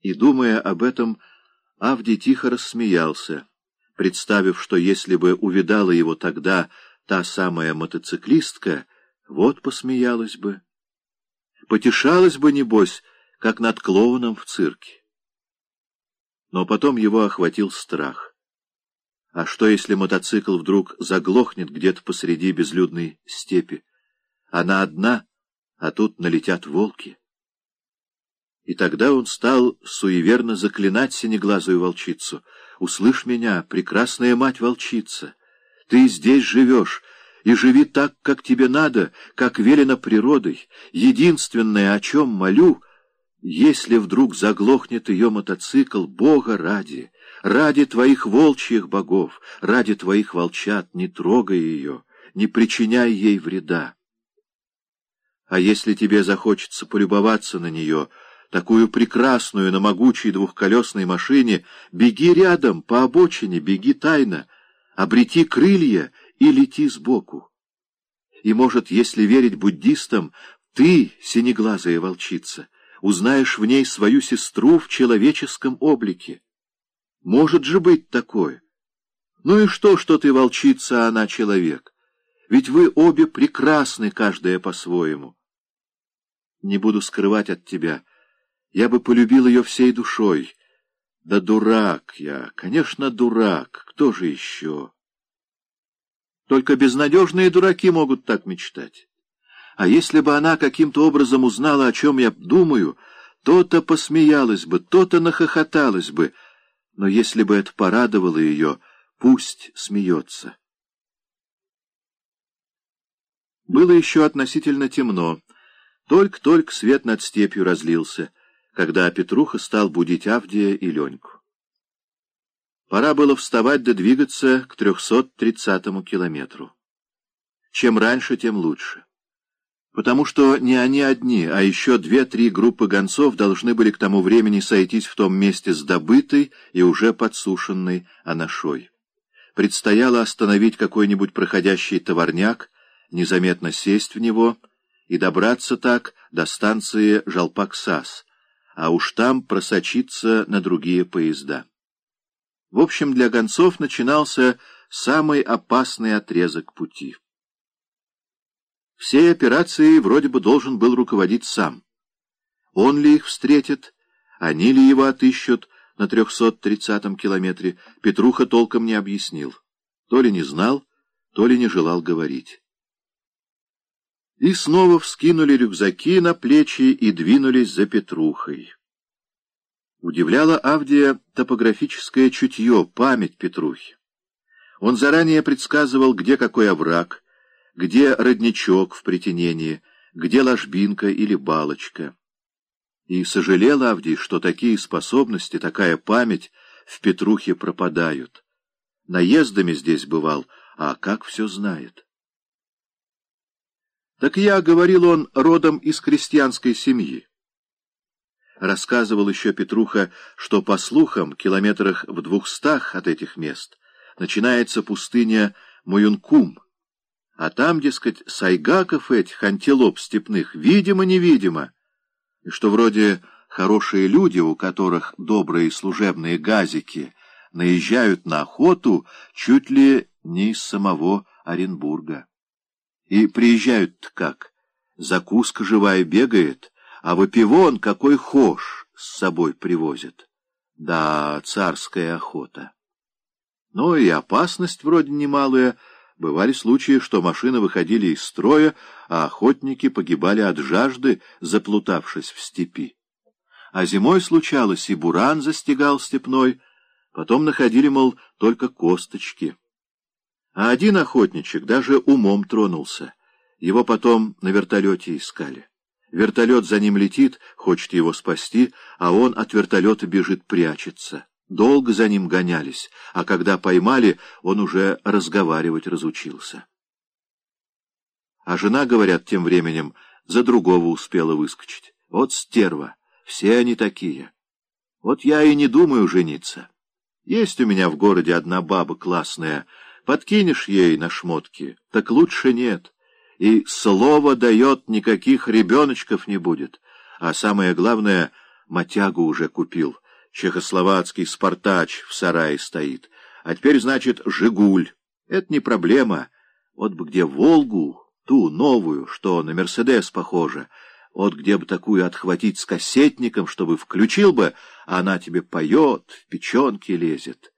И, думая об этом, Авдий тихо рассмеялся, представив, что если бы увидала его тогда та самая мотоциклистка, вот посмеялась бы. Потешалась бы, небось, как над клоуном в цирке. Но потом его охватил страх. А что, если мотоцикл вдруг заглохнет где-то посреди безлюдной степи? Она одна, а тут налетят волки. И тогда он стал суеверно заклинать синеглазую волчицу. «Услышь меня, прекрасная мать-волчица! Ты здесь живешь, и живи так, как тебе надо, как велено природой. Единственное, о чем молю, если вдруг заглохнет ее мотоцикл, Бога ради, ради твоих волчьих богов, ради твоих волчат, не трогай ее, не причиняй ей вреда. А если тебе захочется полюбоваться на нее, такую прекрасную на могучей двухколесной машине, беги рядом, по обочине, беги тайно, обрети крылья и лети сбоку. И, может, если верить буддистам, ты, синеглазая волчица, узнаешь в ней свою сестру в человеческом облике. Может же быть такое. Ну и что, что ты волчица, а она человек? Ведь вы обе прекрасны, каждая по-своему. Не буду скрывать от тебя. Я бы полюбил ее всей душой. Да дурак я, конечно, дурак. Кто же еще? Только безнадежные дураки могут так мечтать. А если бы она каким-то образом узнала, о чем я думаю, то-то посмеялась бы, то-то нахохоталась бы. Но если бы это порадовало ее, пусть смеется. Было еще относительно темно. Только-только свет над степью разлился, когда Петруха стал будить Авдия и Леньку. Пора было вставать да двигаться к 330-му километру. Чем раньше, тем лучше. Потому что не они одни, а еще две-три группы гонцов должны были к тому времени сойтись в том месте с добытой и уже подсушенной анашой. Предстояло остановить какой-нибудь проходящий товарняк, незаметно сесть в него и добраться так до станции Жалпаксас, а уж там просочиться на другие поезда. В общем, для гонцов начинался самый опасный отрезок пути. Всей операцией вроде бы должен был руководить сам. Он ли их встретит, они ли его отыщут на 330-м километре, Петруха толком не объяснил. То ли не знал, то ли не желал говорить. И снова вскинули рюкзаки на плечи и двинулись за Петрухой. Удивляло Авдия топографическое чутье, память Петрухи. Он заранее предсказывал, где какой овраг, где родничок в притенении, где ложбинка или балочка. И сожалел Авдий, что такие способности, такая память в Петрухе пропадают. Наездами здесь бывал, а как все знает. Так я, — говорил он, — родом из крестьянской семьи. Рассказывал еще Петруха, что, по слухам, километрах в двухстах от этих мест начинается пустыня Муюнкум, а там, дескать, сайгаков этих, антилоп степных, видимо-невидимо, и что вроде хорошие люди, у которых добрые служебные газики, наезжают на охоту чуть ли не из самого Оренбурга. И приезжают как? Закуска живая бегает, а выпивон какой хошь с собой привозят. Да, царская охота. Ну и опасность вроде немалая. Бывали случаи, что машины выходили из строя, а охотники погибали от жажды, заплутавшись в степи. А зимой случалось, и буран застигал степной, потом находили, мол, только косточки. А один охотничек даже умом тронулся. Его потом на вертолете искали. Вертолет за ним летит, хочет его спасти, а он от вертолета бежит, прячется. Долго за ним гонялись, а когда поймали, он уже разговаривать разучился. А жена, говорят, тем временем за другого успела выскочить. Вот стерва, все они такие. Вот я и не думаю жениться. Есть у меня в городе одна баба классная, подкинешь ей на шмотки, так лучше нет» и слово дает, никаких ребеночков не будет. А самое главное, Матягу уже купил. Чехословацкий «Спартач» в сарае стоит. А теперь, значит, «Жигуль». Это не проблема. Вот бы где «Волгу», ту новую, что на «Мерседес» похожа, вот где бы такую отхватить с кассетником, чтобы включил бы, а она тебе поет, в печенки лезет.